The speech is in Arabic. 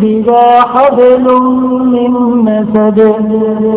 جيدها حبل من مسد.